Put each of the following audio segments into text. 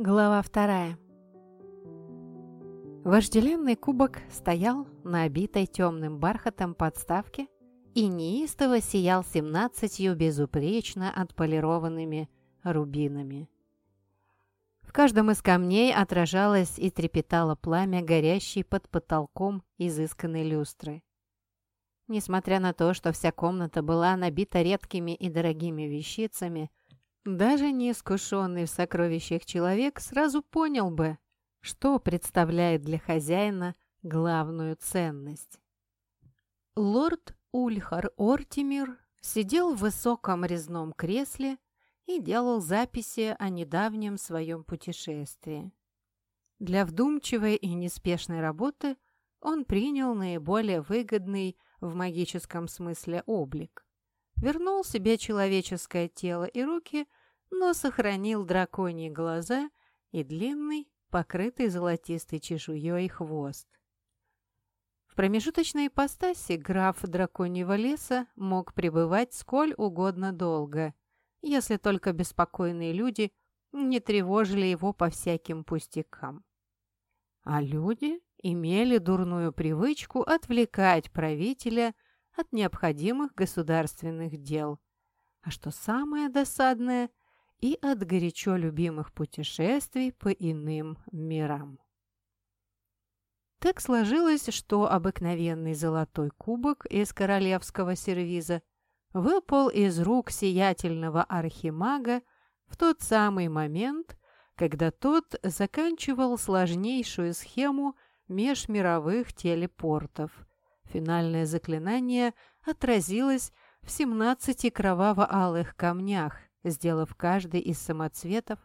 Глава вторая. Вожделенный кубок стоял на обитой темным бархатом подставке и неистово сиял семнадцатью безупречно отполированными рубинами. В каждом из камней отражалось и трепетало пламя, горящей под потолком изысканной люстры. Несмотря на то, что вся комната была набита редкими и дорогими вещицами, даже неискушенный в сокровищах человек сразу понял бы, что представляет для хозяина главную ценность. Лорд Ульхар Ортимир сидел в высоком резном кресле и делал записи о недавнем своем путешествии. Для вдумчивой и неспешной работы он принял наиболее выгодный в магическом смысле облик. Вернул себе человеческое тело и руки – но сохранил драконьи глаза и длинный, покрытый золотистой чешуей хвост. В промежуточной ипостаси граф драконьего леса мог пребывать сколь угодно долго, если только беспокойные люди не тревожили его по всяким пустякам. А люди имели дурную привычку отвлекать правителя от необходимых государственных дел. А что самое досадное, и от горячо любимых путешествий по иным мирам. Так сложилось, что обыкновенный золотой кубок из королевского сервиза выпал из рук сиятельного архимага в тот самый момент, когда тот заканчивал сложнейшую схему межмировых телепортов. Финальное заклинание отразилось в 17 кроваво-алых камнях, сделав каждый из самоцветов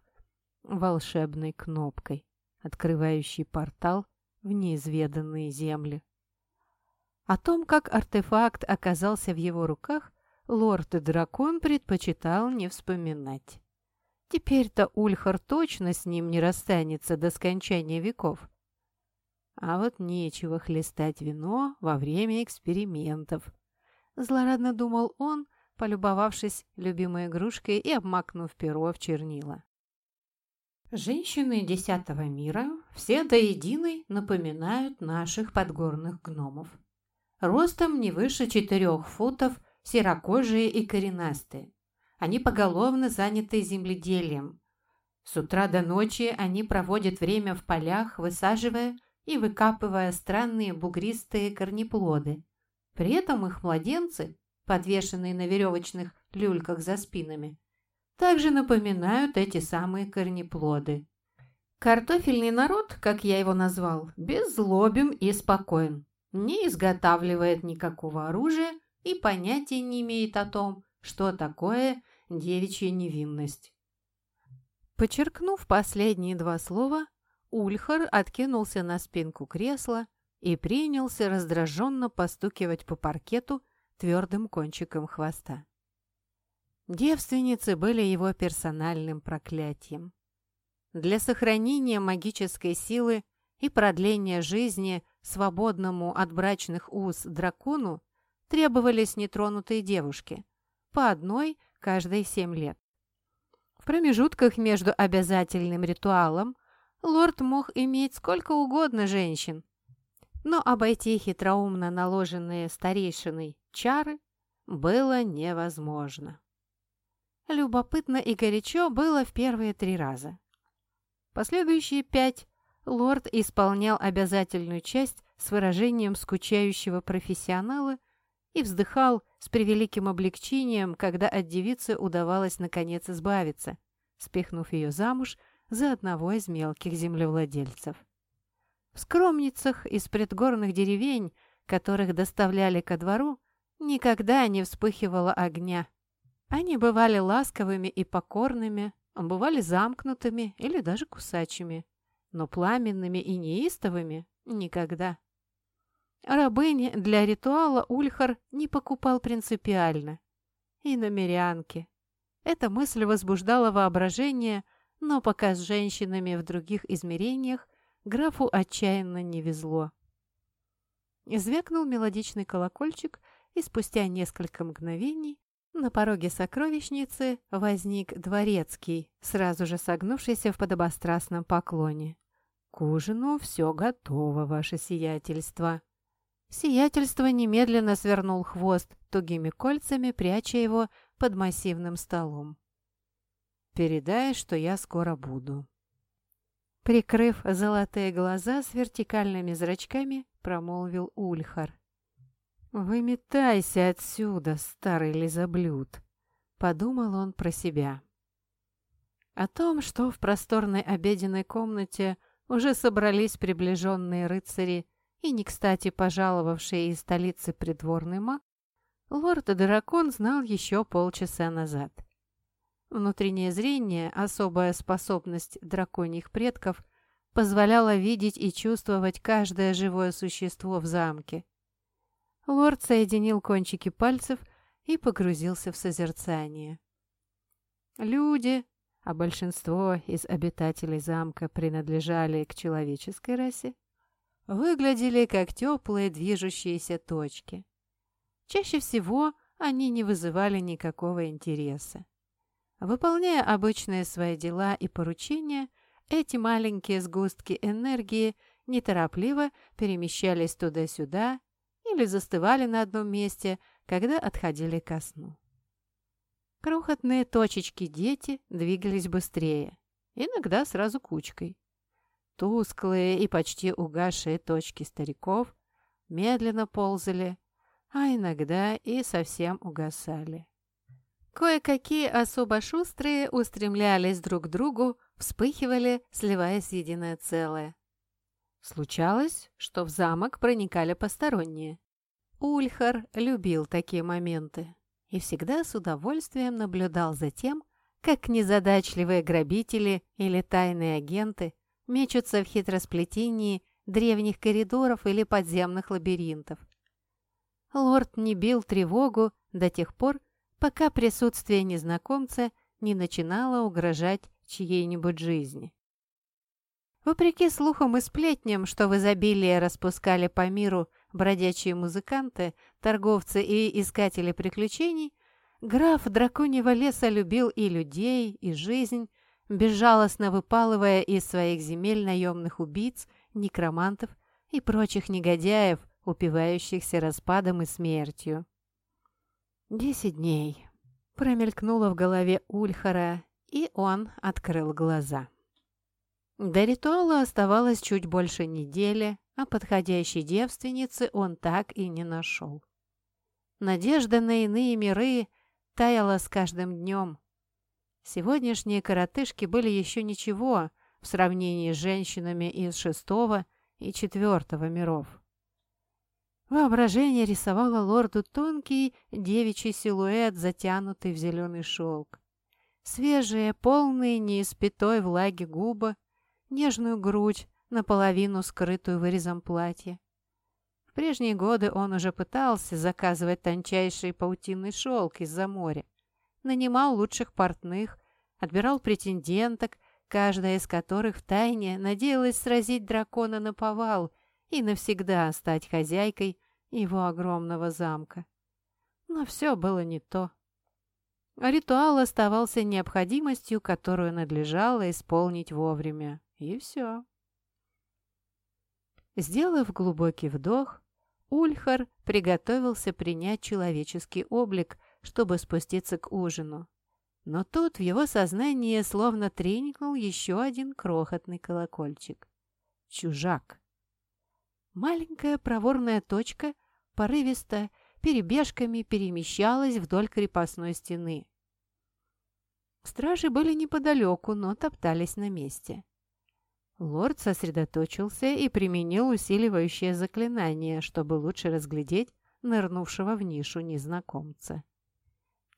волшебной кнопкой, открывающей портал в неизведанные земли. О том, как артефакт оказался в его руках, лорд и дракон предпочитал не вспоминать. Теперь-то Ульхар точно с ним не расстанется до скончания веков. А вот нечего хлестать вино во время экспериментов. Злорадно думал он, полюбовавшись любимой игрушкой и обмакнув перо в чернила. Женщины десятого мира все до единой напоминают наших подгорных гномов. Ростом не выше четырех футов, серокожие и коренастые. Они поголовно заняты земледелием. С утра до ночи они проводят время в полях, высаживая и выкапывая странные бугристые корнеплоды. При этом их младенцы подвешенные на веревочных люльках за спинами, также напоминают эти самые корнеплоды. Картофельный народ, как я его назвал, беззлобен и спокоен, не изготавливает никакого оружия и понятия не имеет о том, что такое девичья невинность. Подчеркнув последние два слова, Ульхар откинулся на спинку кресла и принялся раздраженно постукивать по паркету твердым кончиком хвоста. Девственницы были его персональным проклятием. Для сохранения магической силы и продления жизни свободному от брачных уз дракону требовались нетронутые девушки, по одной каждые семь лет. В промежутках между обязательным ритуалом лорд мог иметь сколько угодно женщин, но обойти хитроумно наложенные старейшиной чары было невозможно. Любопытно и горячо было в первые три раза. Последующие пять лорд исполнял обязательную часть с выражением скучающего профессионала и вздыхал с превеликим облегчением, когда от девицы удавалось наконец избавиться, спихнув ее замуж за одного из мелких землевладельцев. В скромницах из предгорных деревень, которых доставляли ко двору, никогда не вспыхивало огня. Они бывали ласковыми и покорными, бывали замкнутыми или даже кусачими, но пламенными и неистовыми никогда. Рабыни для ритуала Ульхар не покупал принципиально. И намерянки. Эта мысль возбуждала воображение, но пока с женщинами в других измерениях графу отчаянно не везло. Извякнул мелодичный колокольчик, и спустя несколько мгновений На пороге сокровищницы возник дворецкий, сразу же согнувшийся в подобострастном поклоне. «К ужину все готово, ваше сиятельство». Сиятельство немедленно свернул хвост тугими кольцами, пряча его под массивным столом. «Передай, что я скоро буду». Прикрыв золотые глаза с вертикальными зрачками, промолвил Ульхар. «Выметайся отсюда, старый лизоблюд!» — подумал он про себя. О том, что в просторной обеденной комнате уже собрались приближенные рыцари и не кстати пожаловавший из столицы придворный маг, лорд-дракон знал еще полчаса назад. Внутреннее зрение, особая способность драконьих предков, позволяла видеть и чувствовать каждое живое существо в замке. Лорд соединил кончики пальцев и погрузился в созерцание. Люди, а большинство из обитателей замка принадлежали к человеческой расе, выглядели как теплые движущиеся точки. Чаще всего они не вызывали никакого интереса. Выполняя обычные свои дела и поручения, эти маленькие сгустки энергии неторопливо перемещались туда-сюда или застывали на одном месте, когда отходили ко сну. Крохотные точечки дети двигались быстрее, иногда сразу кучкой. Тусклые и почти угасшие точки стариков медленно ползали, а иногда и совсем угасали. Кое-какие особо шустрые устремлялись друг к другу, вспыхивали, сливаясь в единое целое. Случалось, что в замок проникали посторонние. Ульхар любил такие моменты и всегда с удовольствием наблюдал за тем, как незадачливые грабители или тайные агенты мечутся в хитросплетении древних коридоров или подземных лабиринтов. Лорд не бил тревогу до тех пор, пока присутствие незнакомца не начинало угрожать чьей-нибудь жизни. Вопреки слухам и сплетням, что в изобилии распускали по миру бродячие музыканты, торговцы и искатели приключений, граф драконьего леса любил и людей, и жизнь, безжалостно выпалывая из своих земель наемных убийц, некромантов и прочих негодяев, упивающихся распадом и смертью. «Десять дней», — промелькнуло в голове Ульхара, и он открыл глаза. До ритуала оставалось чуть больше недели, а подходящей девственницы он так и не нашел. Надежда на иные миры таяла с каждым днем. Сегодняшние коротышки были еще ничего в сравнении с женщинами из шестого и четвертого миров. Воображение рисовало лорду тонкий девичий силуэт, затянутый в зеленый шелк. Свежие, полные неиспятой влаги губы, нежную грудь, наполовину скрытую вырезом платья. В прежние годы он уже пытался заказывать тончайший паутинный шелк из-за моря нанимал лучших портных, отбирал претенденток, каждая из которых втайне надеялась сразить дракона на повал и навсегда стать хозяйкой его огромного замка. Но все было не то. Ритуал оставался необходимостью, которую надлежало исполнить вовремя. И все. Сделав глубокий вдох, Ульхар приготовился принять человеческий облик, чтобы спуститься к ужину. Но тут в его сознании словно тренькнул еще один крохотный колокольчик. Чужак. Маленькая проворная точка порывисто перебежками перемещалась вдоль крепостной стены. Стражи были неподалеку, но топтались на месте. Лорд сосредоточился и применил усиливающее заклинание, чтобы лучше разглядеть нырнувшего в нишу незнакомца.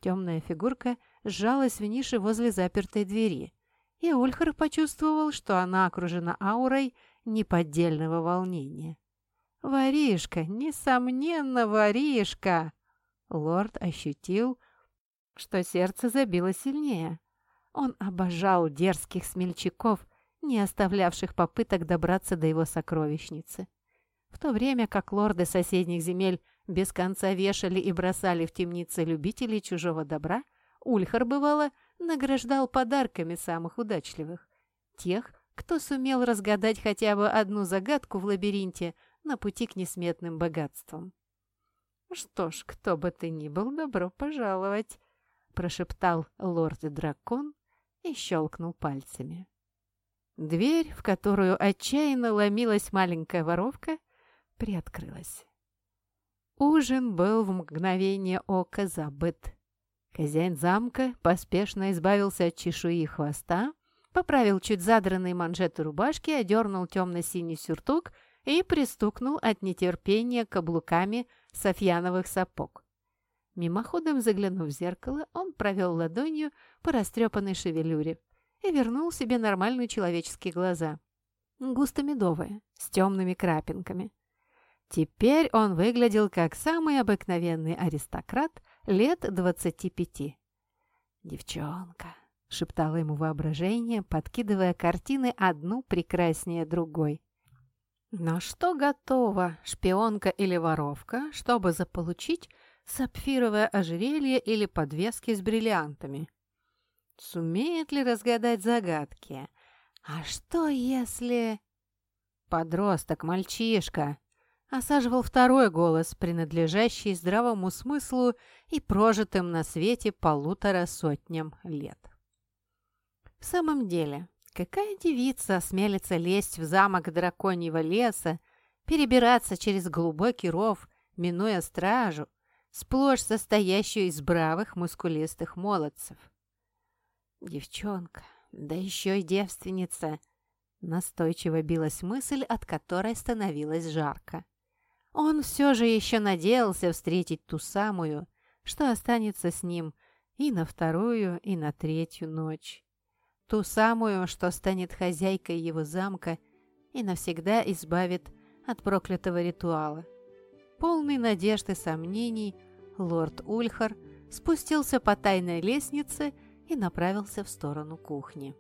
Темная фигурка сжалась в нише возле запертой двери, и Ольхар почувствовал, что она окружена аурой неподдельного волнения. «Воришка! Несомненно, воришка!» Лорд ощутил, что сердце забило сильнее. Он обожал дерзких смельчаков, не оставлявших попыток добраться до его сокровищницы. В то время как лорды соседних земель без конца вешали и бросали в темницы любителей чужого добра, Ульхар, бывало, награждал подарками самых удачливых. Тех, кто сумел разгадать хотя бы одну загадку в лабиринте на пути к несметным богатствам. «Что ж, кто бы ты ни был, добро пожаловать!» прошептал лорд-дракон и щелкнул пальцами. Дверь, в которую отчаянно ломилась маленькая воровка, приоткрылась. Ужин был в мгновение ока забыт. Хозяин замка поспешно избавился от чешуи хвоста, поправил чуть задранные манжеты рубашки, одернул темно-синий сюртук и пристукнул от нетерпения каблуками софьяновых сапог. Мимоходом заглянув в зеркало, он провел ладонью по растрепанной шевелюре и вернул себе нормальные человеческие глаза. Густо-медовые, с темными крапинками. Теперь он выглядел как самый обыкновенный аристократ лет двадцати пяти. «Девчонка», — шептало ему воображение, подкидывая картины одну прекраснее другой. «На что готова шпионка или воровка, чтобы заполучить сапфировое ожерелье или подвески с бриллиантами. Сумеет ли разгадать загадки? А что если... Подросток, мальчишка, осаживал второй голос, принадлежащий здравому смыслу и прожитым на свете полутора сотням лет. В самом деле, какая девица осмелится лезть в замок драконьего леса, перебираться через глубокий ров, минуя стражу, сплошь состоящую из бравых мускулистых молодцев. Девчонка, да еще и девственница, настойчиво билась мысль, от которой становилось жарко. Он все же еще надеялся встретить ту самую, что останется с ним и на вторую, и на третью ночь. Ту самую, что станет хозяйкой его замка и навсегда избавит от проклятого ритуала. Полный надежд и сомнений, лорд Ульхар спустился по тайной лестнице и направился в сторону кухни.